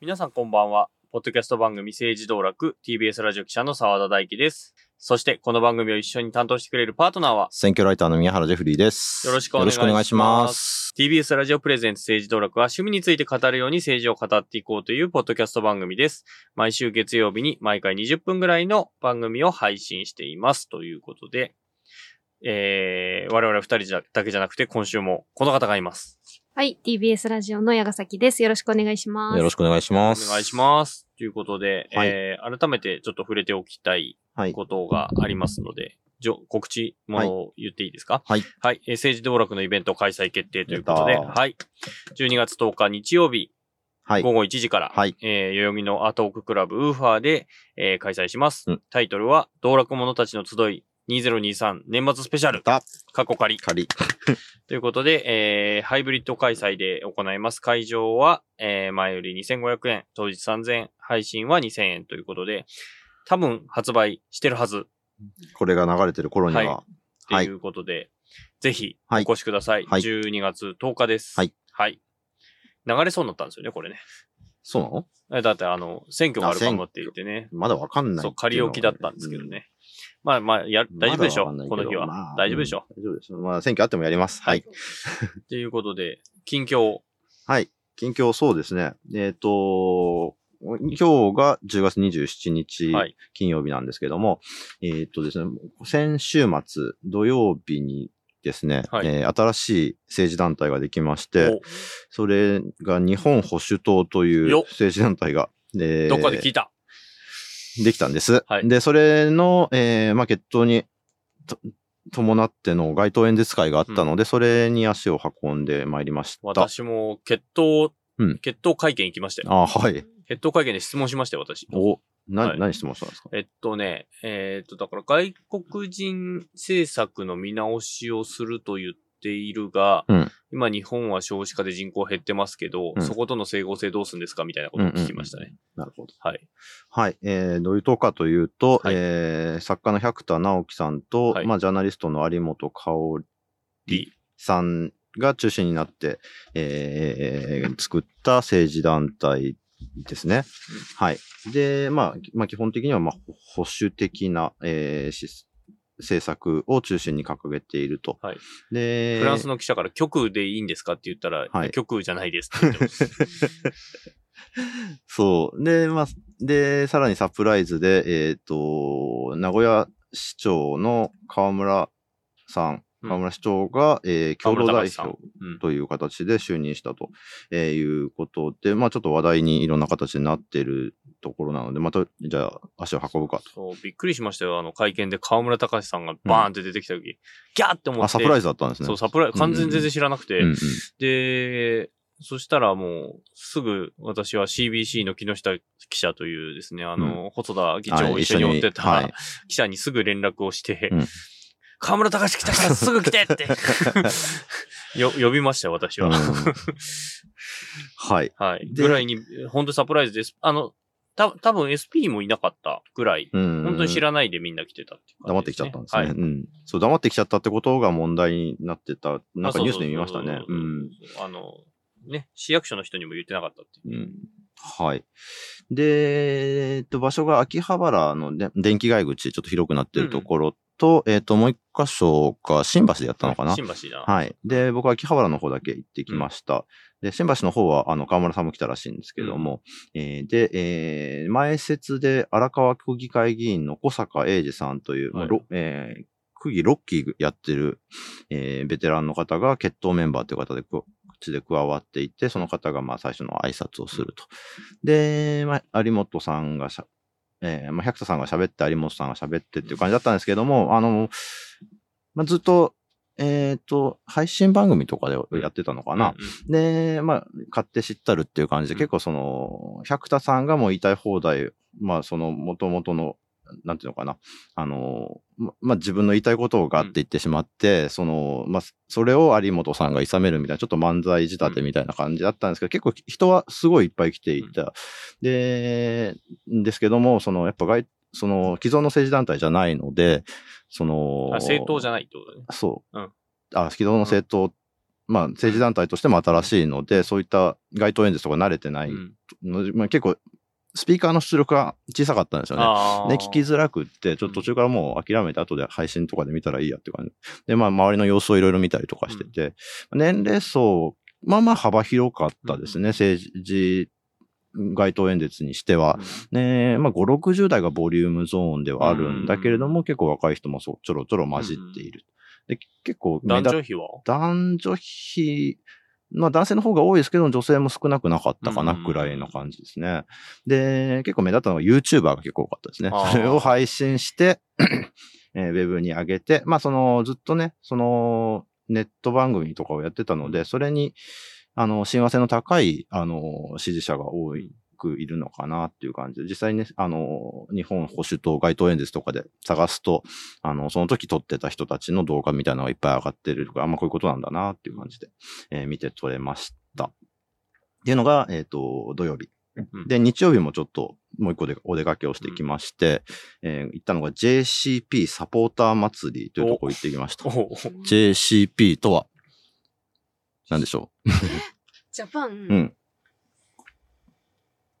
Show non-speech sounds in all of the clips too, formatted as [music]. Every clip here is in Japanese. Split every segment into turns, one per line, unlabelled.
皆さんこんばんは。ポッドキャスト番組政治道楽 TBS ラジオ記者の澤田大樹です。そしてこの番組を一緒に担当してくれるパートナーは
選挙ライターの宮原ジェフリーです。
よろしくお願いします。
よろしくお願いします。
TBS ラジオプレゼンツ政治道楽は趣味について語るように政治を語っていこうというポッドキャスト番組です。毎週月曜日に毎回20分ぐらいの番組を配信しています。ということで、えー、我々二人じゃだけじゃなくて今週もこの方がいます。
はい、TBS ラジオの矢ヶ崎です。よろしくお願いします。
よろしくお願いし
お
ます。
願いします。ということで、
はい
えー、改めてちょっと触れておきたい
はい。
ことがありますので、じょ告知ものを言っていいですか？
はい。
はい。えー政治道楽のイベント開催決定ということで、はい。12月10日日曜日、
はい。
午後1時から、
はい
えー代々木のアートオーククラブウーファーで、えー開催します。
うん
タイトルは、道楽者たちの集い2023年末スペシャル。
だ、
過去仮。
仮。[laughs]
ということで、えーハイブリッド開催で行います。会場は、えー前より2500円、当日3000円、配信は2000円ということで、多分発売してるはず
これが流れてる頃には、
はっていうことで、ぜひお
はい
越しください。
はい
12月10日です。
はい。
はい。流れそうになったんですよね、これね。
そうなの？
えだって、あの、選挙があるかもって言ってね。
まだわかんないい。
そう、仮置きだったんですけどね。まあまあ、や、
うん。
大丈夫でしょ、
まだわかんないけど
この日は、
まあ
大丈夫でしょ、
うん大丈夫です。まあ、選挙あってもやります。はい。[laughs]
ということで、近況。
はい。近況そうですね。えっ、と、今日が10月27日、
はい
金曜日なんですけども、えっ、とですね、先週末土曜日にですね、
はい
えー新しい政治団体ができまして、
お
それが日本保守党という政治団体が、えー
どっかで聞いた。
できたんです。
はい
で、それの、えーまあ、決闘にと伴っての街頭演説会があったので、それに足を運んでまいりました。
私も、決闘、
うん
決闘会見行きましたよ。
あはい。
決闘会見で質問しましたよ、私。
お、な、
はい
何質問したんですか？
えっとね、えっと、だから外国人政策の見直しをすると言っているが、
うん
今日本は少子化で人口減ってますけど、
うん
そことの整合性どうするんですかみたいなことを聞きましたね。
なるほど。
はい。
はい。えー、どういう党かというと、
はい
えー、作家の百田直樹さんと、
はい
まあ、ジャーナリストの有本香織
D。
さんが中心になって、えー、作った政治団体ですね。はい。で、まあ、まあ、基本的には、まあ、保守的な、えーし政策を中心に掲げていると。
はい
で、
フランスの記者から極右でいいんですかって言ったら、
はい
極右じゃないですって言ってます。[laughs]
そう。で、まあ、で、さらにサプライズで、えっ、と、名古屋市長の河村さん河村市長が、えー共同代表
うん
という形で就任したと、えーいうことで、まあちょっと話題にいろんな形になっているところなので、また、じゃあ足を運ぶかと。
そう、びっくりしましたよ。あの、会見で河村隆さんがバーンって出てきた時、ギャーって思って。
あ、サプライ
ズ
ズだったんですね。
そう、サプライズ、完全に全然知らなくて。
うんうん。
で、そしたらもう、すぐ私は CBC の木下記者というですね、あの、細田議長を一緒に追ってた、
はい。
記者にすぐ連絡をして、
うん
河村隆来たからすぐ来てって [laughs] よ、呼びましたよ、私は。
うん [laughs] はい。
はい。
で
ぐらいに、本当にサプライズです。あの、た、多分 SP もいなかったぐらい、
うん
本当に知らないでみんな来てたっていう
黙ってきちゃったんですね。
はい。
うん。そう、黙ってきちゃったってことが問題になってた。なんかニュースで見ましたね。
う
ん。
あの、ね、市役所の人にも言ってなかったっていう。
うんはい。で、えっと、場所が秋葉原の、ね、電気街口、ちょっと広くなってるところと、えっと、もう一箇所が新橋でやったのかな？
新橋だ。
はい。で、僕は秋葉原の方だけ行ってきました。で、新橋の方は、あの、河村さんも来たらしいんですけども、えーで、えー前説で荒川区議会議員の小坂英二さんという、まあ
はい
ろえー区議6期やってる、えーベテランの方が決闘メンバーという方でで加わっていて、その方がまあ最初の挨拶をすると。で、まあ、有本さんがしゃ、えーまあ、百田さんが喋って、有本さんが喋ってっていう感じだったんですけども、あの、まあ、ずっと、えっ、と、配信番組とかでやってたのかな。で、まあ、買って知ったるっていう感じで、
うん。
結構その、百田さんがもう言いたい放題、まあ、その、元々の、なんていうのかな。あの、ま、まあ、自分の言いたいことをガッて言ってしまって、その、まあ、それを有本さんが諌めるみたいな、ちょっと漫才仕立てみたいな感じだったんですけど、結構人はすごいいっぱい来ていた。で、ですけども、その、やっぱ外、その、既存の政治団体じゃないので、その、
あ政党じゃないってことだね。
そう。
うん
あ、既存の政党、まあ、政治団体としても新しいので、そういった街頭演説とか慣れてない
うん
ので、まあ、結構、スピーカーの出力が小さかったんですよね。聞きづらくって、ちょっと途中からもう諦めて後で配信とかで見たらいいやって感じ。で、まあ、周りの様子をいろいろ見たりとかしてて、年齢層、まあまあ幅広かったですね、政治街頭演説にしては。ねまあ、5、60代がボリュームゾーンではあるんだけれども、結構若い人もそうちょろちょろ混じっている。で、結構
男女比は？
男女比、まあ男性の方が多いですけど、女性も少なくなかったかな
うん
くらいの感じですね。で、結構目立ったのが YouTuber が結構多かったですね。それを配信して、えーウェブに上げて、まあその、ずっとね、その、ネット番組とかをやってたので、それに、あの、親和性の高い、あの、支持者が多くいるのかなっていう感じで、実際にね、あの、日本保守党街頭演説とかで探すと、あの、その時撮ってた人たちの動画みたいなのがいっぱい上がってるとか、あんまこういうことなんだなっていう感じで、えー見て取れました。っていうのが、えっ、と、土曜日。
うん
で、日曜日もちょっともう一個でお出かけをしてきまして、えー行ったのが JCP サポーター祭りというところ行ってきました。
お
JCP とは、何でしょ [laughs]
ジャパン。
ううん。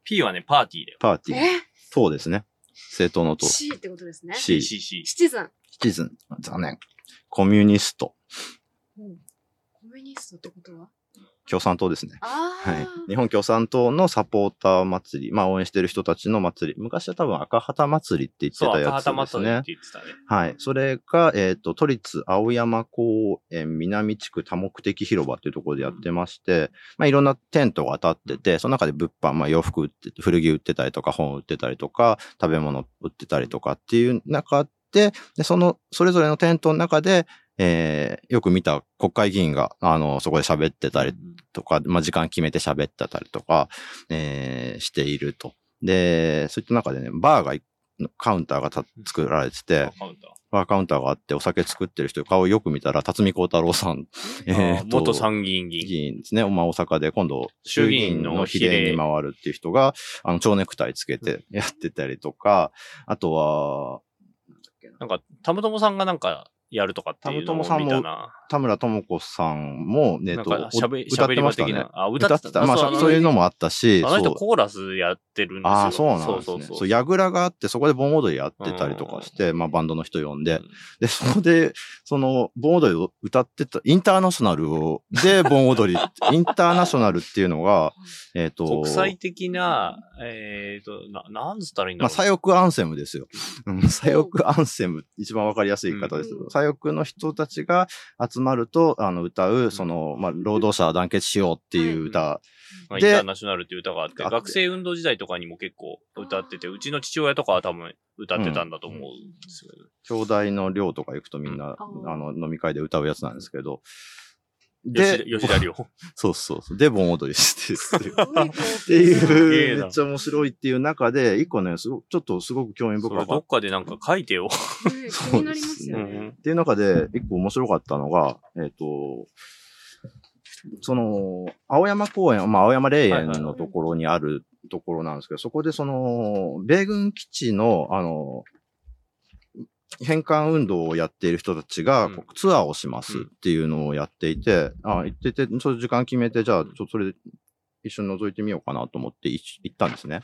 P はね、パーティーだよ。
パーティー。
え？
党ですね。政党の党。
C ってことですね。
C。
CC。
シチズン。
シチズン。残念。コミュニスト。
コミュニストってことは？
共産党ですね。はい。日本共産党のサポーター祭り。まあ応援してる人たちの祭り。昔は多分赤旗祭りって言ってたやつですね
祭りって。言ってたね。
はい。それが、えっ、と、都立青山公園南地区多目的広場っていうところでやってまして、まあいろんなテントが立ってて、その中で物販、まあ洋服売ってて、古着売ってたりとか、本売ってたりとか、食べ物売ってたりとかっていう中で、で、その、それぞれのテントの中で、えーよく見た国会議員が、あの、そこで喋ってたりとか、まあ、時間決めて喋ってたりとか、えーしていると。で、そういった中でね、バーがい、カウンターがた作られてて。バーカウンターがあって、お酒作ってる人、顔をよく見たら、辰巳幸太郎さん、え
あ
ー
元参議院議員。
議員ですね。まあ、大阪で今度、衆議
院
院の比
例
に回るっていう人が、あの、蝶ネクタイつけてやってたりとか、あとは、
なんか、たむともさんがなんか、やるとかっていうのを見たな。
田村智子さんも、ね、
なん
と、
かしゃべ、
お歌ってましたね。
あ、歌ってた。
まあ、
そう
そそういうのもあったし、
あの人コーラスやってるんですよ。
ああ、そうなんですね。
そうそう
そう、やぐらがあって、そこで盆踊りやってたりとかして、まあ、バンドの人呼んで、で、そこで、その、盆踊りを歌ってた、インターナショナルを、で、[laughs] 盆踊り、インターナショナルっていうのが、えっ、と、
国際的な、えっと、な、なんつったらいいんだ
まあ、
ろう。
左翼アンセムですよ。うん左翼アンセム、一番わかりやすい言い方ですけど、
うん
左翼の人たちが集まると、あの、歌う、その、まあ、労働者は団結しようっていう歌、で
まあインターナショナルっていう歌があって、学生運動時代とかにも結構歌ってて、うちの父親とかは多分歌ってたんだと思うんですよね。
兄弟の寮とか行くとみんな、
うん。
あの、飲み会で歌うやつなんですけど、
吉田、吉田亮。[laughs]
そうそうそう。で、盆踊りしてっていう。っていう、
な
めっちゃ面白いっていう中で、一個ね、すごく、ちょっとすごく興味深かっ
っかでなんか書いてよ。
ね気になりますね。
ん。
っていう中で、一個面白かったのが、えっ、と、その、青山公園、まあ、青山霊園のところにあるところなんですけど、そこでその、米軍基地の、あの、返還運動をやっている人たちが、ツアーをしますっていうのをやっていて、あ、行ってて、そういう時間決めて、じゃあ、ちょっとそれで一緒に覗いてみようかなと思ってい行ったんですね。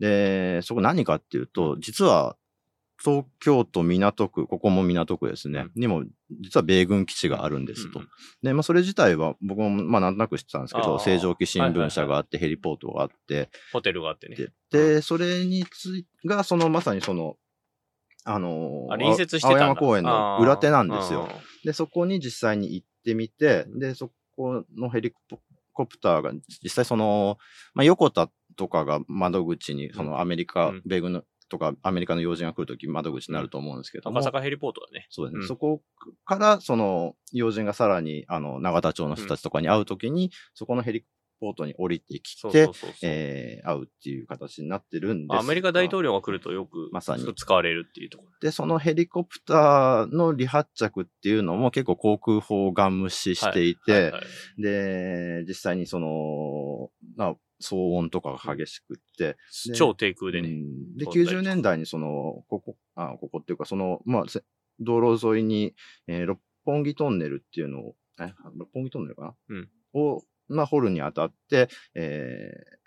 で、そこ何かっていうと、実は、東京都港区、ここも港区ですね、にも、実は米軍基地があるんですと。
うん
で、まあ、それ自体は僕も、まあ、なんとなく知ってたんですけど、
あー。
正常期新聞社があって、ヘリポートがあって、
ホテルがあってね。
で、でそれについが、その、まさにその、あのー
あ、隣接して。
青山公園の裏手なんですよ
あ。
で、そこに実際に行ってみて、で、そこのヘリコプターが、実際その、まあ、横田とかが窓口に、そのアメリカ、
うん
米軍のとかアメリカの要人が来るとき窓口になると思うんですけども、
ー赤坂ヘリポートだね。
そうですね。
うん
そこから、その、要人がさらに、あの、永田町の人たちとかに会うときに、そこのヘリポートに降りてきて。えー会うっていう形になってるんですが。
アメリカ大統領が来るとよく
まさに。
使われるっていうところ。
で、そのヘリコプターの離発着っていうのも結構航空法をガン無視していて、
はいはいはい。
で、実際にその、まあ、騒音とかが激しくって、で
超低空でね。
うん。で、
飛んだりとか。
90年代にその、ここ、あ、ここっていうか、その、まあ、せ道路沿いに、えー六本木トンネルっていうのを、え、六本木トンネルかな？
うん。
を、まあ、掘るにあたって、えー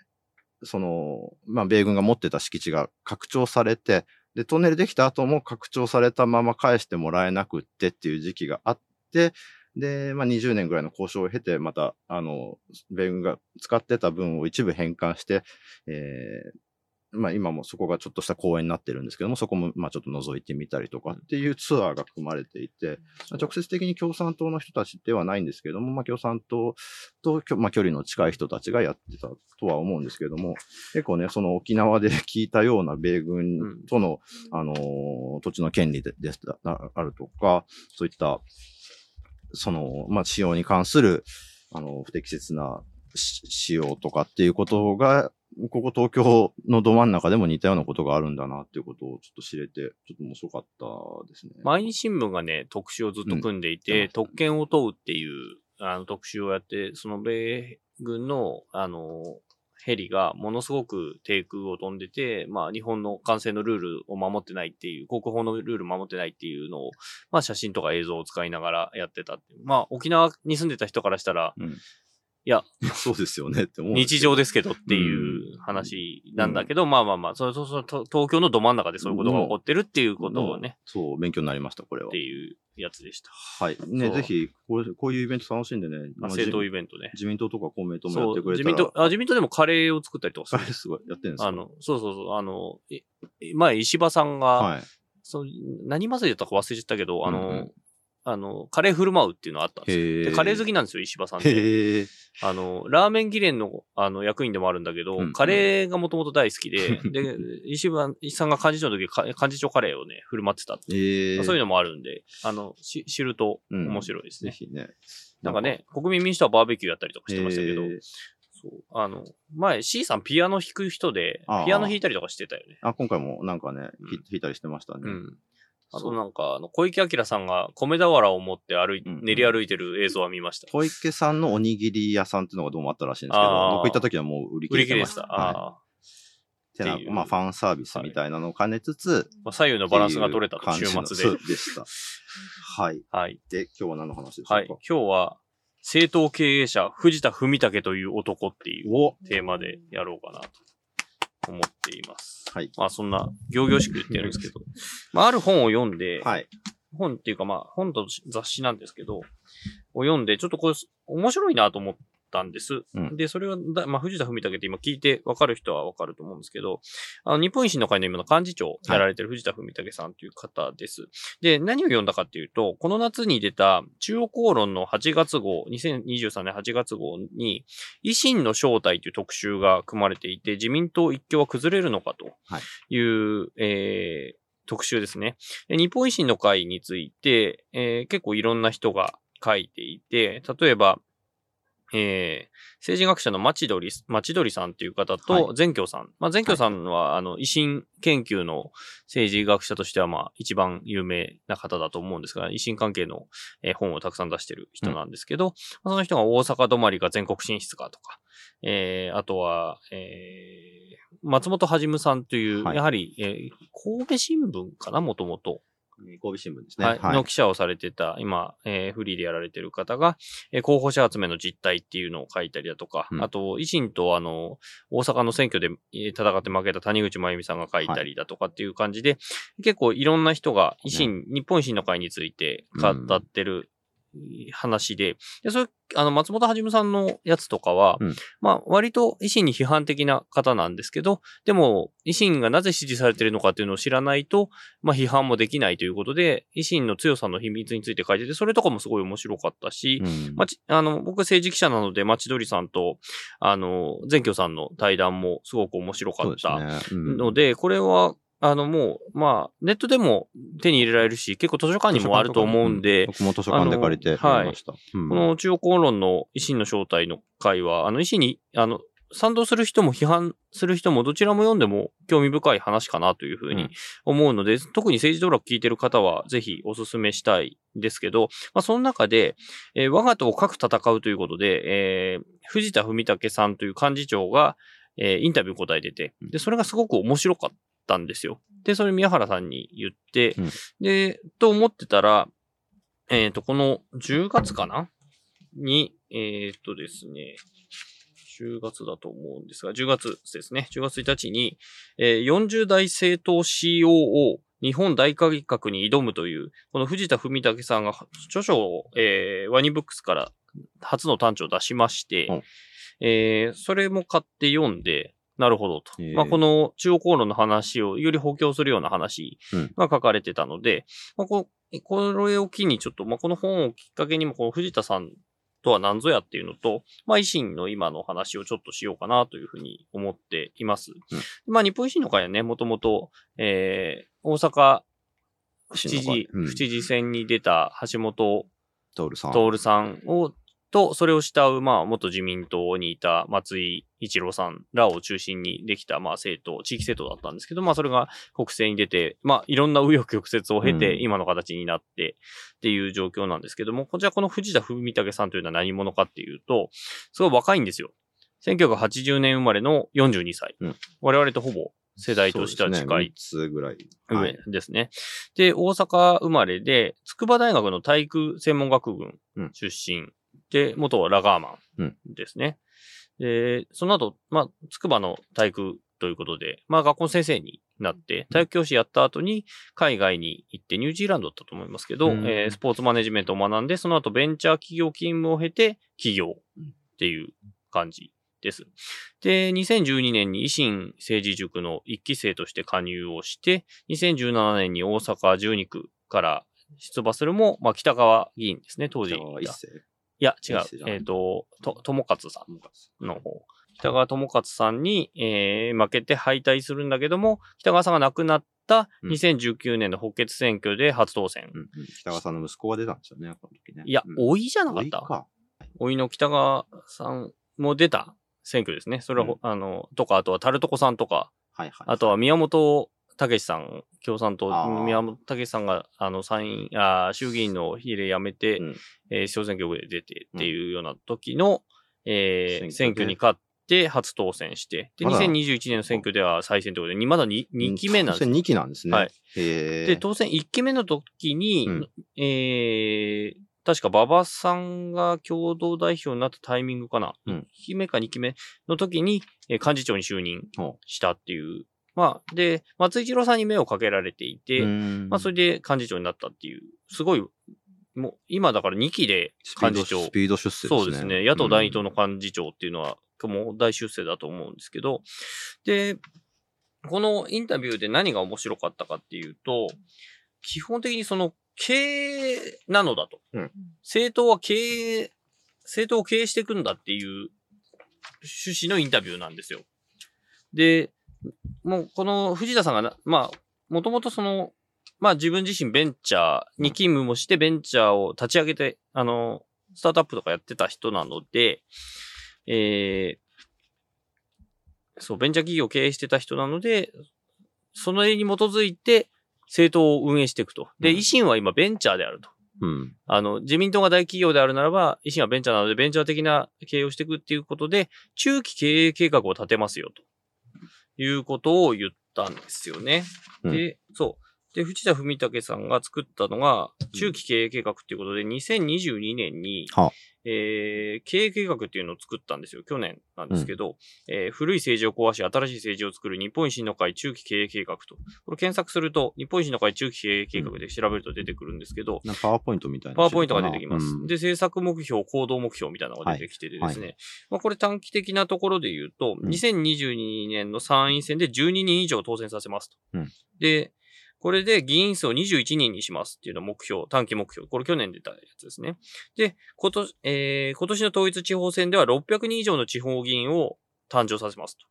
その、まあ、米軍が持ってた敷地が拡張されて、で、トンネルできた後も拡張されたまま返してもらえなくってっていう時期があって、で、まあ、20年ぐらいの交渉を経て、また、あの、米軍が使ってた分を一部返還して、えーまあ今もそこがちょっとした公園になってるんですけども、そこもまあちょっと覗いてみたりとかっていうツアーが組まれていて、まあ直接的に共産党の人たちではないんですけども、まあ共産党とまあ、距離の近い人たちがやってたとは思うんですけども、結構ね、その沖縄で [laughs] 聞いたような米軍との、あのー土地の権利でですああるとか、そういった、その、まあ使用に関する、あの、不適切なし使用とかっていうことが、ここ東京のど真ん中でも似たようなことがあるんだなっていうことをちょっと知れて、ちょっと面白かったですね。
毎日新聞がね、特集をずっと組んでいて、
うん
特権を問うっていう、あの、特集をやって、その米軍の、あの、ヘリがものすごく低空を飛んでて、まあ日本の管制のルールを守ってないっていう、国宝のルール守ってないっていうのを、まあ写真とか映像を使いながらやってたっていう。まあ沖縄に住んでた人からしたら、
うん
いや、
そうですよねって思う
日常ですけどっていう話なんだけど、まあまあまあ、そうそうそう、と東京のど真ん中でそういうことが起こってるっていうことをね、
そう、勉強になりました、これは
って。いうやつでした。
はい。ね、ぜひこう、こういうイベント楽しんでね、
まあ、
まあ
政党イ
自
ベントね。
自民党とか公明党もやってくれたら。
自民党、あ、自民党でもカレーを作ったりとかする
あれ。すごい、やってるんですか？
あの、そうそうそう、あの、い前石破さんが、
はい。
そう何祭りだったか忘れちゃったけど、あの、
うんうん
あの、カレー振る舞うっていうのがあったんですよ。でカレー好きなんですよ、石破さんって。あの、ラーメン議連の、あの、役員でもあるんだけど、
うんうん
カレーがもともと大好きで、で、石破さんが幹事長の時、か幹事長カレーをね、振る舞ってたっていう
ええ。
そういうのもあるんで、あの、し知ると面白いですね。
ぜひね。
なんかね、国民民主党はバーベキューやったりとかしてましたけど、そう。あの、前 C さんピアノ弾く人でピアノ弾いたりとかしてたよね。
あ、今回もなんかね、
うん
弾いたりしてましたね。
うん。あとなんか、あの、小池晃さんが米俵を持って歩い、
うん
練り歩いてる映像は見ました。
小池さんのおにぎり屋さんっていうのがどうもあったらしいんですけど、僕行った時はもう売り切
売
れてまし。
り切れでしたっていう
まあ、ファンサービスみたいなのを兼ねつつ、
まあ、左右のバランスが取れたと、週末で。
のそうでした。はい。
はい。
で、今日は何の話でしょうか、
はい。今日は、政党経営者、藤田文武という男っていう
お
テーマでやろうかなと思っています。
はい。
まあそんな、行々しく言ってるんですけど、まあある本を読んで、
はい。
本っていうかまあ本と雑誌なんですけど、を読んで、ちょっとこれ面白いなと思ったんです。
うん
で、それはだ、まあ藤田文武って今聞いて分かる人は分かると思うんですけど、あの日本維新の会の今の幹事長をやられてる藤田文武さんという方です。で、何を読んだかっていうと、この夏に出た中央公論の8月号、2023年8月号に、維新の正体という特集が組まれていて、自民党一強は崩れるのかという、えー特集ですね。で日本維新の会について、えー結構いろんな人が書いていて、例えば、えー政治学者の町鳥、町鳥さんという方
は
と、善教さん。まあ、善教さんは、あの、維新研究の政治学者としては、まあ、一番有名な方だと思うんですが、維新関係の、えー本をたくさん出してる人なんですけど、まあその人が大阪止まりが全国進出かとか、えーあとは、えー松本はじむさんという、
はい
やはり、えー神戸新聞かな、もともと。
神戸新聞ですね。
はい、の記者をされてた、今、えーフリーでやられてる方が、えー候補者集めの実態っていうのを書いたりだとか、
うん。
あと、維新とあの、大阪の選挙でえー戦って負けた谷口真由美さんが書いたりだとかっていう感じで、結構いろんな人が維新、日本維新の会について語ってる話で、で、それ、あの、松本はじめさんのやつとかは、
うん。
まあ、割と維新に批判的な方なんですけど、でも、維新がなぜ支持されてるのかっていうのを知らないと、まあ、批判もできないということで、維新の強さの秘密について書いてて、それとかもすごい面白かったし、
うん。
まち、あの、僕政治記者なので、町鳥さんと、あの、善教さんの対談もすごく面白かった
ですね。うん。
ので、これは、あの、もう、まあ、ネットでも手に入れられるし、結構図書館にもあると思うんで、
僕も図書館で借りてみました。うん。
この中央公論の維新の正体の会は、あの、維新に、あの、賛同する人も批判する人もどちらも読んでも興味深い話かなというふうに思うので、特に政治道楽聞いてる方はぜひお勧めしたいんですけど、まあ、その中で、えー我が党を核戦うということで、えー藤田文武さんという幹事長が、えーインタビュー答えてて、で、それがすごく面白かったんですよ。で、それ宮原さんに言って、
うん
で、と思ってたら、えっ、と、この10月かな？に、えっ、とですね、10月だと思うんですが、10月ですね。10月1日に、えー40代政党 COO 日本大改革に挑むという、この藤田文武さんが著書を、えーワニブックスから初の単調を出しまして、
うん
えーそれも買って読んで、なるほどと。
へー
まあ、この中央公論の話をより補強するような話
うん
が書かれてたので、まあ、ここれを機にちょっと、まあ、この本をきっかけにも、この藤田さんとは何ぞやっていうのと、まあ、維新の今の話をちょっとしようかなというふうに思っています。まあ、日本維新の会はね、もともと、えー、大阪府知事、
うん
府知事選に出た橋本。徹さんを、と、それを慕う、まあ、元自民党にいた松井一郎さんらを中心にできた、まあ、政党、地域政党だったんですけど、まあ、それが国政に出て、まあ、いろんな紆余曲折を経て、
うん
今の形になってっていう状況なんですけども、こちらこの藤田文武さんというのは何者かっていうと、すごい若いんですよ。1980年生まれの42歳。
うん
我々とほぼ世代としては近い
そうですね、3つぐらい。
上
はい
ですね。で、大阪生まれで、筑波大学の体育専門学群
うん
出身で、元ラガーマ
うん
ンですね。で、その後、まあ、筑波の体育ということで、まあ、学校の先生になって、体育教師やった後に海外に行って、ニュージーランドだったと思いますけど、
うん
えースポーツマネジメントを学んで、その後ベンチャー企業勤務を経て、起業っていう感じです。で、2012年に維新政治塾の一期生として加入をして、2017年に大阪12区から出馬するも、まあ、北川議員ですね、当時。
北川一世。
いや、違うえっ、と、と、友勝さんの方。北川智勝さんに、えー負けて敗退するんだけども、北川さんが亡くなった
うん
2019年の補欠選挙で初当選。
うんうん北川さんの息子が出たんですよね、この時ね。
いや、
うん
老いじゃなかった？
老いか。
老いの北川さんも出た選挙ですね。それは、
うん
あの、とか、あとはタルトコさんとか、
はいはい。
あとは宮本武さん、共産党宮本武さんが、あの、参院、あー衆議院の比例辞めて、
うん。
えー小選挙区で出てっていうような時の、えー
選
選挙に勝って初当選して、で、
まだ。
2021年の選挙では再選ということで、にまだ 2, 2期目なんです
当選2期なんですね。
はい。
へ
で、当選1期目の時に、
うん。
えー、確か馬場さんが共同代表になったタイミングかな。
うん。
1期目か2期目の時に、えー幹事長に就任
ほ
したっていう。まあ、で、松井一郎さんに目をかけられていて、まあ、そ
れ
れで幹事長になったっていう、すごい、もう、今だから2期で幹事長
ス。ピード出世ですね。
そうですね。野党第二党の幹事長っていうのは、もう大出世だと思うんですけど、で、このインタビューで何が面白かったかっていうと、基本的にその経営なのだと。
うん
政党は経営、政党を経営していくんだっていう趣旨のインタビューなんですよ。で、もうこの藤田さんがな、まあ、もともとその、まあ自分自身ベンチャーに勤務もしてベンチャーを立ち上げて、あの、スタートアップとかやってた人なので、えー、そう、ベンチャー企業を経営してた人なので、その絵に基づいて政党を運営していくと。で、
うん
維新は今ベンチャーであると。
うん。
あの、自民党が大企業であるならば、維新はベンチャーなので、ベンチャー的な経営をしていくっていうことで、中期経営計画を立てますよ、ということを言ったんですよね。
うん
で、そう。で、藤田文武さんが作ったのが、中期経営計画っていうことで、2022年に、
は
えー経営計画っていうのを作ったんですよ。去年なんですけど、えー古い政治を壊し、新しい政治を作る日本維新の会中期経営計画と。これ検索すると、日本維新の会中期経営計画で調べると出てくるんですけど、
パワーポイントみたいな。
パワーポイントが出てきます。
うん
で、政策目標、行動目標みたいなのが出てきててですね。
はい
まあ、これ短期的なところで言うと、
うん
2022年の参院選で12人以上当選させますと。
うん
で、これで議員数を21人にしますっていうのが目標、短期目標。これ去年出たやつですね。で、今年、えー今年の統一地方選では600人以上の地方議員を誕生させますと。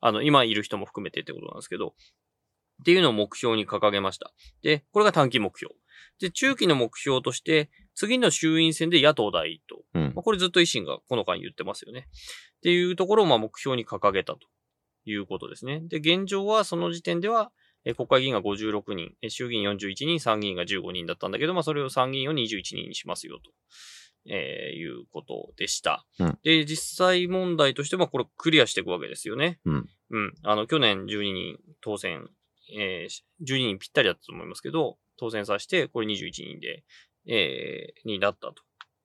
あの、今いる人も含めてってことなんですけど、っていうのを目標に掲げました。で、これが短期目標。で、中期の目標として、次の衆院選で野党第一党。
うん
まあ、これずっと維新がこの間言ってますよね。っていうところをまあ目標に掲げたということですね。で、現状はその時点では、えー国会議員が56人、えー衆議院41人、参議院が15人だったんだけど、まあそれを参議院を21人にしますよと。えーいうことでした。
うん
で、実際問題としてはこれクリアしていくわけですよね。
うん。
うん。あの、去年12人当選、えー、12人ぴったりだったと思いますけど、当選させて、これ21人で、えー、になったと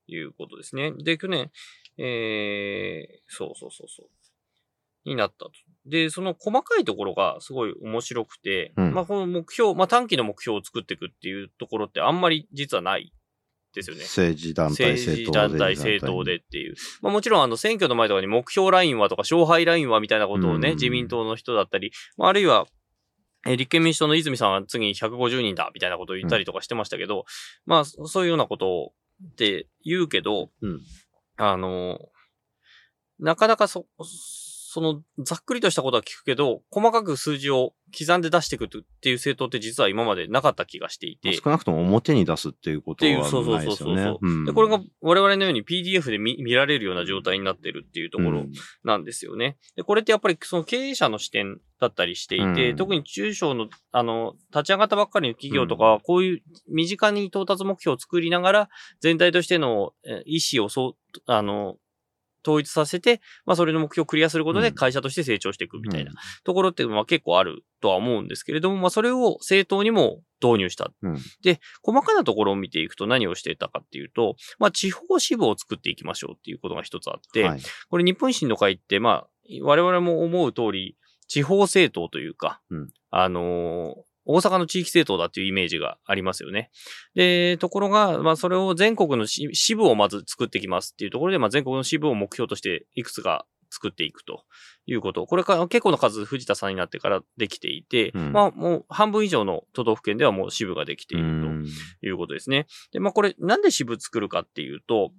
いうことですね。で、去年、えー、そうそうそうそう。になったと。で、その細かいところがすごい面白くて、
うん
まあ、この目標、まあ、短期の目標を作っていくっていうところってあんまり実はないですよね。
政治団体、
政治団体、政党でっていう。まあもちろんあの選挙の前とかに目標ラインはとか勝敗ラインはみたいなことをね、
うん
自民党の人だったり、まああるいは、えー立憲民主党の泉さんは次に150人だみたいなことを言ったりとかしてましたけど、まあそそういうようなことをって言うけど、
うん
あの、なかなかそ、その、ざっくりとしたことは聞くけど、細かく数字を刻んで出していくっていう政党って実は今までなかった気がしていて。
少なくとも表に出すっていうことはないですよね。
そうそうそうそう
うん
で、これが我々のように PDF で見見られるような状態になってるっていうところ
うん
なんですよね。で、これってやっぱりその経営者の視点だったりしていて、
うん
特に中小の、あの、立ち上がったばっかりの企業とかは、こういう身近に到達目標を作りながら、全体としてのえ意思をそう、あの、統一させて、まあそれの目標をクリアすることで
うん。
会社として成長していくみたいなところってまあ結構あるとは思うんですけれども、まあそれを政党にも導入した。
うん。
で、細かなところを見ていくと何をしていたかっていうと、まあ地方支部を作っていきましょうっていうことが一つあって、
はい。
これ日本維新の会って、まあ、我々も思う通り、地方政党というか、
うん。
あのー大阪の地域政党だっていうイメージがありますよね。で、ところが、まあ、それを全国の支支部をまず作っていきますっていうところで、まあ、全国の支部を目標としていくつか作っていくということ。これから結構な数、藤田さんになってからできていて、
うん
まあ、もう半分以上の都道府県ではもう支部ができていると。
うん
いうことですね。で、まあこれなんで支部作るかっていうと、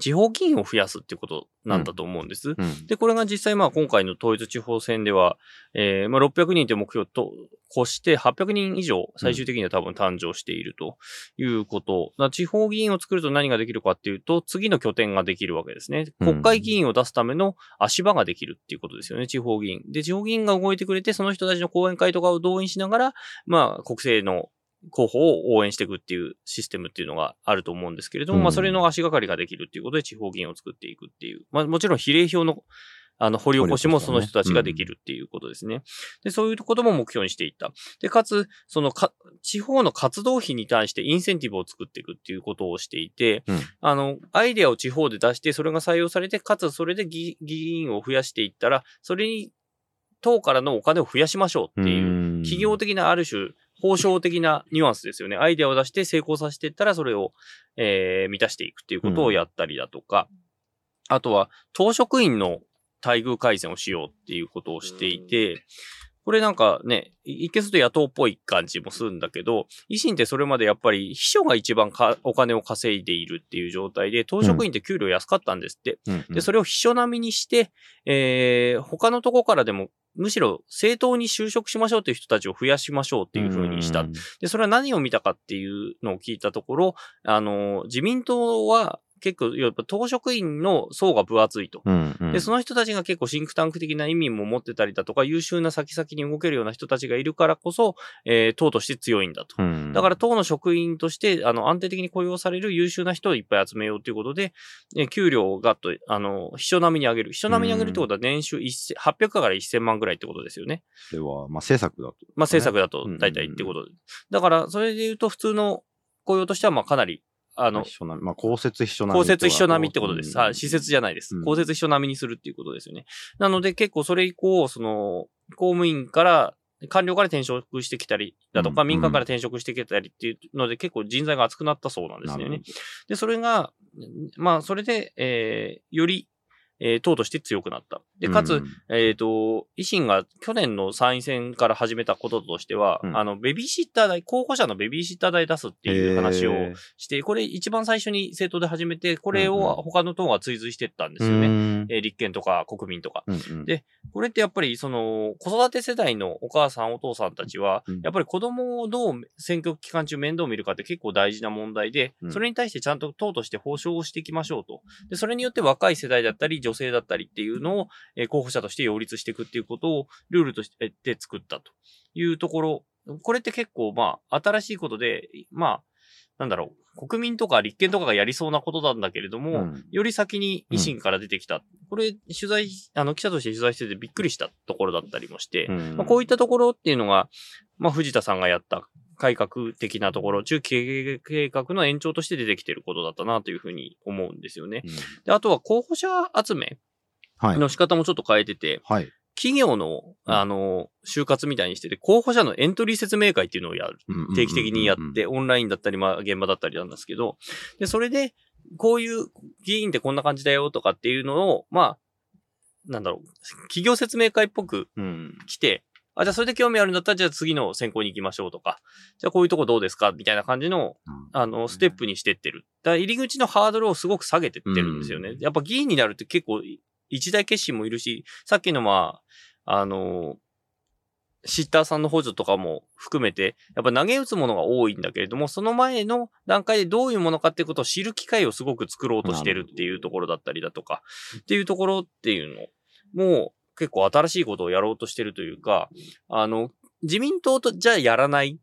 地方議員を増やすっていうことなんだと思うんです。
うん
で、これが実際まあ今回の統一地方選では、えー、まあ600人という目標と越して800人以上最終的には多分誕生しているということ。だから地方議員を作ると何ができるかっていうと、次の拠点ができるわけですね。
うん
国会議員を出すための足場ができるっていうことですよね、地方議員。で、地方議員が動いてくれて、その人たちの講演会とかを動員しながら、まあ国政の候補を応援していくっていうシステムっていうのがあると思うんですけれども、
うん
まあそれの足がかりができるっていうことで地方議員を作っていくっていう。まあもちろん比例票のあの、掘り起こしもその人たちができるっていうことですね。で、そういうことも目標にしていった。で、かつ、そのか、地方の活動費に対してインセンティブを作っていくっていうことをしていて、
うん
あの、アイデアを地方で出して、それが採用されて、かつそれで議議員を増やしていったら、それに、党からのお金を増やしましょうっていう、企業的なある種、報奨的なニュアンスですよね。アイデアを出して成功させていったら、それを、えー満たしていくっていうことをやったりだとか、あとは、当職員の待遇改善をしようっていうことをしていて、これなんかね、い一見すると野党っぽい感じもするんだけど、維新ってそれまでやっぱり秘書が一番かお金を稼いでいるっていう状態で、党職員って給料安かったんですって。
うんうん
で、それを秘書並みにして、えー、他のとこからでも、むしろ政党に就職しましょうっていう人たちを増やしましょうっていう風にした。
うん
で、それは何を見たかっていうのを聞いたところ、あの、自民党は結構、やっぱ党職員の層が分厚いと。
うんうん
で、その人たちが結構シンクタンク的な意味も持ってたりだとか、優秀な先々に動けるような人たちがいるからこそ、えー党として強いんだと。
うん
だから党の職員として、あの、安定的に雇用される優秀な人をいっぱい集めようということで、え給料をガッと、あの、秘書並みに上げる。秘書並みに上げるってことは年収1000 800から1000万ぐらいってことですよね。
それは、まあ、政策だと。
まあ、政策だと
うん
大体ってことで。だから、それで言うと普通の雇用としては、まあ、かなり、あの
まあ、公設秘書並み。
公設秘書並みってことです。はい、施設じゃないです
う。ん
公設秘書並みにするっていうことですよね。なので結構それ以降、その、公務員から、官僚から転職してきたりだとか、
うん
民間から転職してきたりっていうので結構人材が厚くなったそうなんですよね。で、それが、まあ、それで、えー、より、えー党として強くなった。で、かつ、
うん
えっ、と、維新が去年の参院選から始めたこととしては、
うん
あの、ベビーシッター代、候補者のベビーシッター代出すっていう話をして、これ一番最初に政党で始めて、これを他の党が追随してったんですよね。
うん
えー立憲とか国民とか。
うんうん
でこれってやっぱり、その、子育て世代のお母さん、お父さんたちは
うん、
やっぱり子供をどう選挙期間中面倒を見るかって結構大事な問題で
う、ん
それに対してちゃんと党として保障をしていきましょうと。で、それによって若い世代だったり、女性だったりっていうのを、えー候補者として擁立していくっていうことを、ルールとしてで作ったというところ。これって結構、まあ、新しいことで、まあ、なんだろう、国民とか立憲とかがやりそうなことなんだけれども、
うん
より先に維新から出てきた。これ、取材、あの、記者として取材しててびっくりしたところだったりもして、
うん
まあ、こういったところっていうのが、まあ、藤田さんがやった改革的なところ、中期計画の延長として出てきてることだったなというふうに思うんですよね。
うん
で、あとは候補者集め
はい。
の仕方もちょっと変えてて、
はい。
企業の、あの、就活みたいにしてて、候補者のエントリー説明会っていうのをやる。定期的にやって、オンラインだったり、まあ、現場だったりなんですけど、で、それで、こういう議員ってこんな感じだよとかっていうのを、まあ、なんだろう、企業説明会っぽく
うん。
来て、あ、じゃあそれで興味あるんだったら、じゃあ次の選考に行きましょうとか、じゃあこういうとこどうですか？みたいな感じの、あの、ステップにしてってる。だから入り口のハードルをすごく下げてってるんですよね。
うん。
やっぱ議員になるって結構、一大決心もいるし、さっきのまあ、あの、シッターさんの補助とかも含めて、やっぱ投げ打つものが多いんだけれども、その前の段階でどういうものかっていうことを知る機会をすごく作ろうとしてるっていうところだったりだとか、っていうところっていうのもう結構新しいことをやろうとしてるというか、あの、自民党とじゃあやらない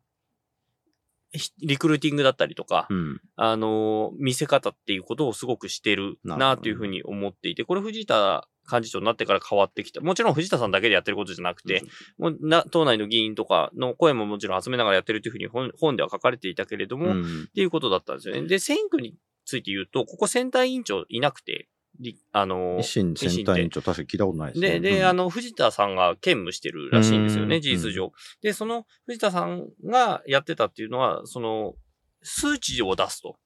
ひリクルーティングだったりとか、
うん。
あのー見せ方っていうことをすごくしてる
な
というふうに思っていて、これ藤田幹事長になってから変わってきた。もちろん藤田さんだけでやってることじゃなくて、もうな、党内の議員とかの声ももちろん集めながらやってるというふうに本本では書かれていたけれども、っ
うん。
ていうことだったんですよね。で、選挙について言うと、ここ選対委員長いなくて、りあのー
維新選対委員長、確か聞いたことないですね。
で、で、
うん
あ、の、藤田さんが兼務してるらしいんですよね、
うん
事実上。で、その藤田さんがやってたっていうのは、その、数値を出すと。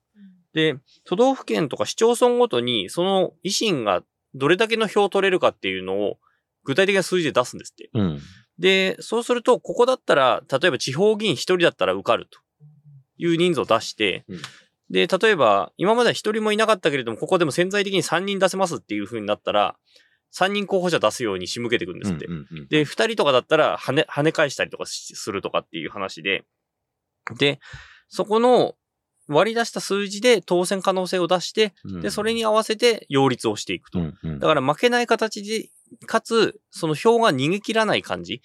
で、都道府県とか市町村ごとに、その維新がどれだけの票を取れるかっていうのを、具体的な数字で出すんですって。
うん。
で、そうすると、ここだったら、例えば地方議員一人だったら受かるという人数を出して、
うん
で、例えば、今までは一人もいなかったけれども、ここでも潜在的に3人出せますっていう風になったら、3人候補者出すように仕向けていくんですって。
うんうんうん
で、二人とかだったら跳ね、跳ね返したりとかしするとかっていう話で、で、そこの割り出した数字で当選可能性を出して、
うん
で、それに合わせて擁立をしていくと。
うんうん
だから負けない形で、かつ、その票が逃げ切らない感じ。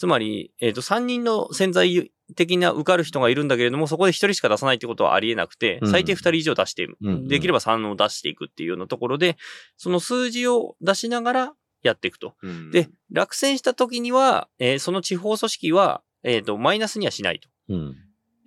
つまり、えっ、と、3人の潜在的な受かる人がいるんだけれども、そこで1人しか出さないってことはありえなくて、
うん
最低2人以上出して、
うん
できれば3を出していくっていうようなところで、その数字を出しながらやっていくと。
うん
で、落選した時には、えーその地方組織は、えっ、と、マイナスにはしないと。
うん。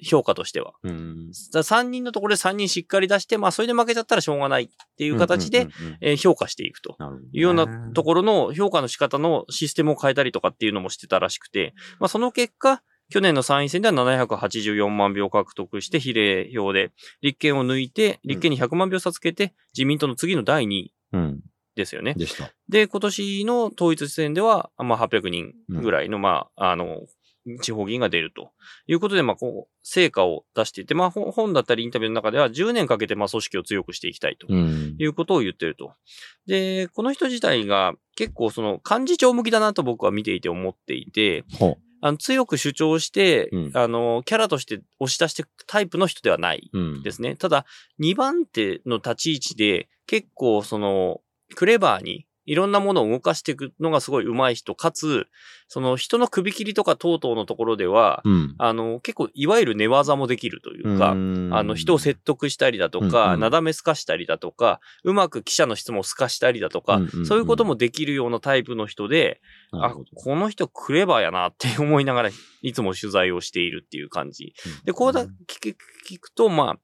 評価としては。
うん。
3人のところで3人しっかり出して、まあ、それで負けちゃったらしょうがないっていう形で、
うんうんうんうん、
えー評価していくと。いうようなところの評価の仕方のシステムを変えたりとかっていうのもしてたらしくて、まあその結果、去年の参院選では784万票獲得して比例票で、立憲を抜いて、立憲に100万票差つけて、自民党の次の第2位
うん。
ですよね。
でした。
で、今年の統一選では、まあ800人ぐらいの、まあ、あの、地方議員が出るということで、まあ、こう、成果を出していて、まあ、ほ本だったりインタビューの中では10年かけて、まあ、組織を強くしていきたいと
うん。
いうことを言ってると。で、この人自体が結構その幹事長向きだなと僕は見ていて思っていて、
ほ
あの強く主張して、
うん
あの、キャラとして押し出していくタイプの人ではない
う。うん。
ですね。ただ、2番手の立ち位置で結構その、クレバーにいろんなものを動かしていくのがすごい上手い人、かつ、その人の首切りとか等々のところでは、
うん。
あの、結構いわゆる寝技もできるというか、あの、人を説得したりだとか、
うんうん。
なだめすかしたりだとか、うまく記者の質問をすかしたりだとか、
うんうんうん。
そういうこともできるようなタイプの人で、あこの人クレバーやなって思いながら、いつも取材をしているっていう感じ。で、こうだ、聞くと、まあ、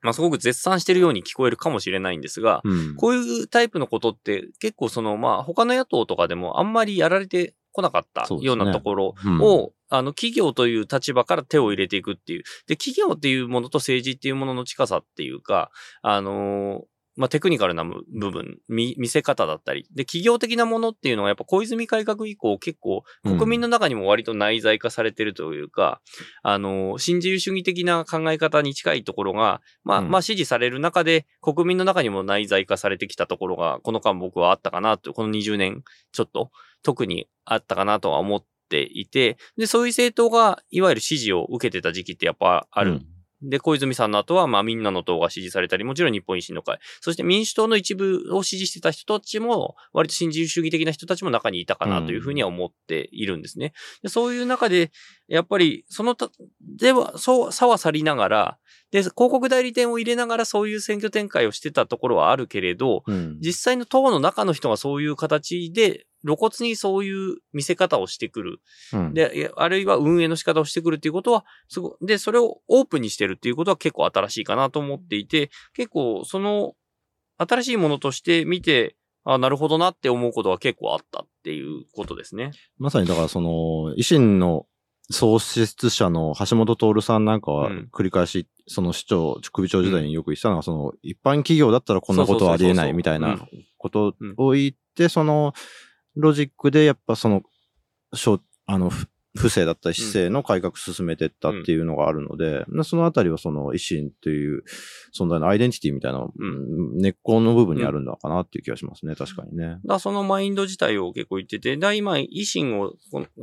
まあ、すごく絶賛してるように聞こえるかもしれないんですが、
うん。
こういうタイプのことって結構その、まあ、他の野党とかでもあんまりやられてこなかったようなところ
うん
を、あの、企業という立場から手を入れていくっていう。で、企業っていうものと政治っていうものの近さっていうか、あのーまあ、テクニカルな部分、見、見せ方だったり。で、企業的なものっていうのはやっぱ小泉改革以降結構国民の中にも割と内在化されてるというか、うん、あの、新自由主義的な考え方に近いところが、まあ、うん、まあ支持される中で国民の中にも内在化されてきたところが、この間僕はあったかなと、この20年ちょっと特にあったかなとは思っていて、で、そういう政党がいわゆる支持を受けてた時期ってやっぱある。うんで、小泉さんの後は、まあみんなの党が支持されたり、もちろん日本維新の会。そして民主党の一部を支持してた人たちも、割と新自由主義的な人たちも中にいたかなというふうには思っているんですね。でそういう中で、やっぱり、そのた、では、そう、差は去りながら、で、広告代理店を入れながらそういう選挙展開をしてたところはあるけれど、うん、実際の党の中の人がそういう形で露骨にそういう見せ方をしてくる。うん、で、あるいは運営の仕方をしてくるっていうことは、すご、で、それをオープンにしてるっていうことは結構新しいかなと思っていて、結構その新しいものとして見て、あなるほどなって思うことは結構あったっていうことですね。
まさにだからその、維新の創設者の橋本徹さんなんかは繰り返し、その市長、首長時代によく言ってたのは、その一般企業だったらこんなことはありえないみたいなことを言って、その、ロジックでやっぱその、あの、不正だったり市政の改革進めてったっていうのがあるので、うん、そのあたりはその維新という存在のアイデンティティみたいな、うん、根っこの部分にあるんだかなっていう気がしますね、確かにね。
だそのマインド自体を結構言ってて、だ今、維新を、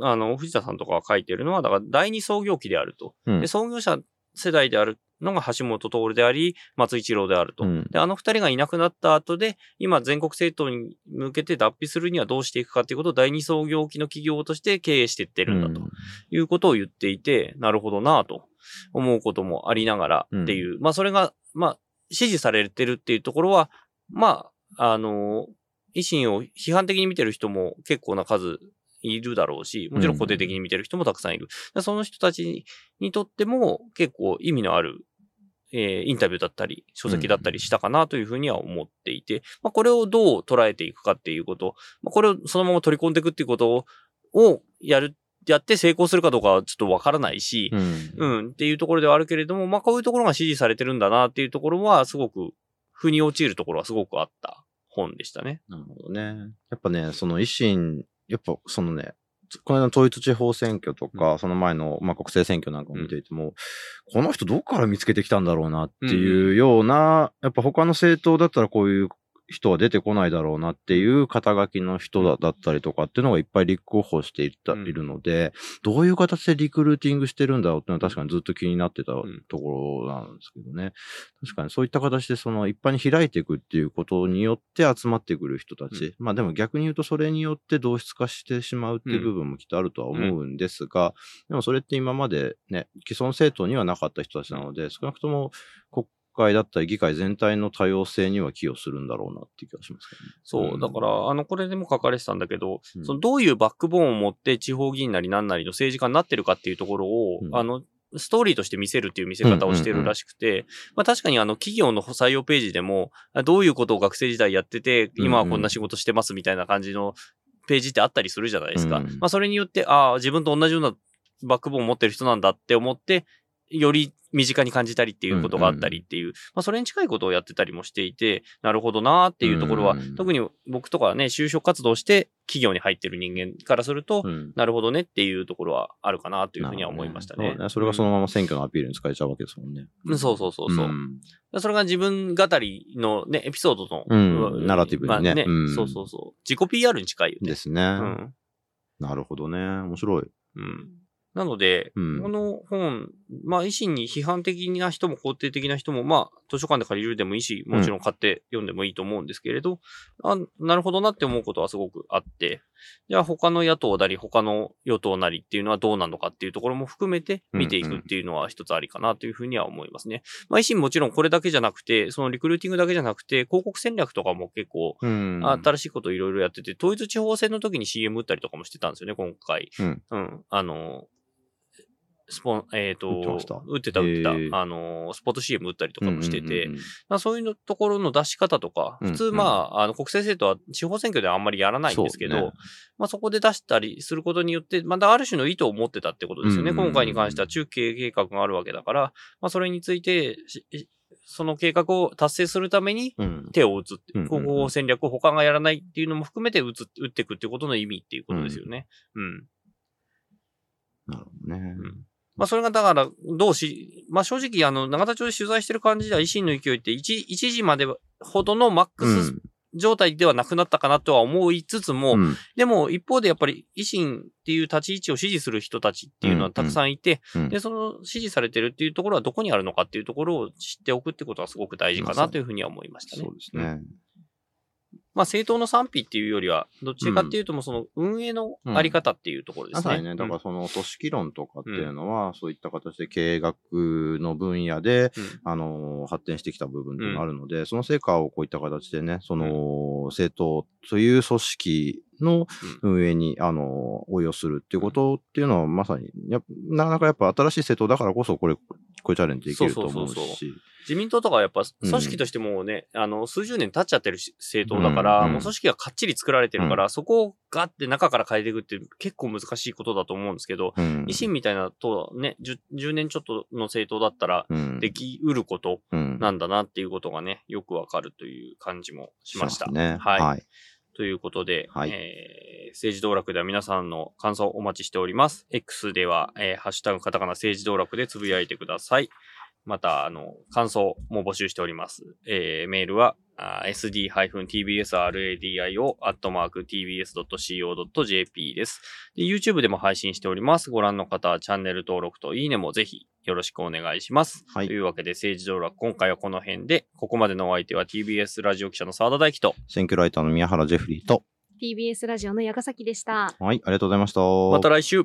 あの、藤田さんとかが書いてるのは、だから第二創業期であると。うん、で創業者世代であるのが橋本徹であり、松一郎であると。うん、で、あの二人がいなくなった後で、今全国政党に向けて脱皮するにはどうしていくかということを第二創業期の企業として経営していってるんだということを言っていて、なるほどなと思うこともありながらっていう、うん、まあそれが、まあ支持されてるっていうところは、まあ、あの、維新を批判的に見てる人も結構な数いるだろうし、もちろん固定的に見てる人もたくさんいる。うん、その人たちにとっても結構意味のある、えー、インタビューだったり、書籍だったりしたかなというふうには思っていて、まあ、これをどう捉えていくかっていうこと、まあ、これをそのまま取り込んでいくっていうことを、をやるやって成功するかどうかはちょっとわからないし、うん、うん、っていうところではあるけれども、まあこういうところが支持されてるんだなっていうところは、すごく、腑に陥るところはすごくあった本でしたね。
なるほどね。やっぱね、その維新やっぱそのね、この間の統一地方選挙とか、うん、その前の、まあ、国政選挙なんかを見ていても、うん、この人どこから見つけてきたんだろうなっていうような、やっぱ他の政党だったらこういう人は出てこないだろうなっていう肩書きの人だったりとかっていうのがいっぱい立候補していった、いるので、どういう形でリクルーティングしてるんだろうっていうのは確かにずっと気になってたところなんですけどね。確かにそういった形でその一般に開いていくっていうことによって集まってくる人たち。まあでも逆に言うとそれによって同質化してしまうっていう部分もきっとあるとは思うんですが、でもそれって今までね、既存政党にはなかった人たちなので、少なくとも国会だったり議会全体の多様性には寄与するんだろうなっていう気がしますけどね。
そう、だから、あの、これでも書かれてたんだけど、うん、そのどういうバックボーンを持って地方議員なり何なりの政治家になってるかっていうところを、うん、あの、ストーリーとして見せるっていう見せ方をしてるらしくて、まあ確かにあの企業の採用ページでも、どういうことを学生時代やってて、今はこんな仕事してますみたいな感じのページってあったりするじゃないですか。うん、まあそれによって、ああ、自分と同じようなバックボーンを持ってる人なんだって思って、より身近に感じたりっていうことがあったりっていう、うんうん、まあそれに近いことをやってたりもしていて、なるほどなーっていうところは、うんうん、特に僕とかね、就職活動して企業に入ってる人間からすると、うん、なるほどねっていうところはあるかなというふうには思いましたね。
ねそれがそのまま選挙のアピールに使えちゃうわけですもんね。
うん、そうそうそうそう、うん、それが自分語りのね、エピソードの、
うん、ナラティブにね。まあ、ね
そうそうそう。自己 PR に近いよね。
ですね。なるほどね。面白い。
うんなので、うん、この本、まあ、維新に批判的な人も肯定的な人も、まあ、図書館で借りるでもいいし、もちろん買って読んでもいいと思うんですけれど、うん、あなるほどなって思うことはすごくあって、じゃあ他の野党なり、他の与党なりっていうのはどうなのかっていうところも含めて見ていくっていうのは一つありかなというふうには思いますね。まあ、維新もちろんこれだけじゃなくて、そのリクルーティングだけじゃなくて、広告戦略とかも結構、新しいこといろいろやってて、統一地方選の時に CM 打ったりとかもしてたんですよね、今回。うん。うん、あの、スポン、えっ、ー、と、打ってた、打ってた、あの、スポット CM 打ったりとかもしてて、そういうところの出し方とか、普通、まあ、あの、国政政党は地方選挙ではあんまりやらないんですけど、ね、まあ、そこで出したりすることによって、またある種の意図を持ってたってことですよね。今回に関しては中継計画があるわけだから、まあ、それについて、その計画を達成するために
うん。
手を打つ
うんうんうん。
広報戦略を他がやらないっていうのも含めて打つ、打っていくっていうことの意味っていうことですよね。うん。
なるほどね。
うんまあそれがだから、どうし、まあ正直あの、長田町で取材してる感じでは維新の勢いって1、1時までほどのマックス状態ではなくなったかなとは思いつつも、
うん、うん
でも一方でやっぱり維新っていう立ち位置を支持する人たちっていうのはたくさんいて、
うん。
で、その支持されてるっていうところはどこにあるのかっていうところを知っておくってことはすごく大事かなというふうには思いましたね。
そうですね。
まあ政党の賛否っていうよりは、どっちかっていうともうその運営のあり方っていうところで
すさにね、だからその都市議論とかっていうのは、そういった形で経営学の分野で、
うん。
あのー発展してきた部分っていうのがあるので、その成果をこういった形でね、その、政党という組織の運営に、あのー応用するっていうことっていうのは、まさに、やなかなかやっぱ新しい政党だからこそ、これ、こういうチャレンジできると思う
そうそうそう。
し。
自民党とかはやっぱ組織としてもうね、あの、数十年経っちゃってるし政党だから、
うん。うん。
もう組織がかっちり作られてるから、そこをガッて中から変えていくって結構難しいことだと思うんですけど、
うん。
維新みたいなとね10、10年ちょっとの政党だったら、
うん。
できうること
うん。
なんだなっていうことがね、よくわかるという感じもしました。
ね。
はい。
はい。
ということで、
はい
えー政治道楽では皆さんの感想をお待ちしております。X では、えーハッシュタグカタカナ政治道楽でつぶやいてください。また、あの、感想も募集しております。えーメールは、あー sd-tbsradio.tbs.co.jp ですで。YouTube でも配信しております。ご覧の方はチャンネル登録といいねもぜひよろしくお願いします。
はい
というわけで政治道楽、今回はこの辺で、ここまでのお相手は TBS ラジオ記者の澤田大樹と、
選挙ライターの宮原ジェフリーと、
TBS ラジオの矢ヶ崎でした。
はい、ありがとうございました。
また来週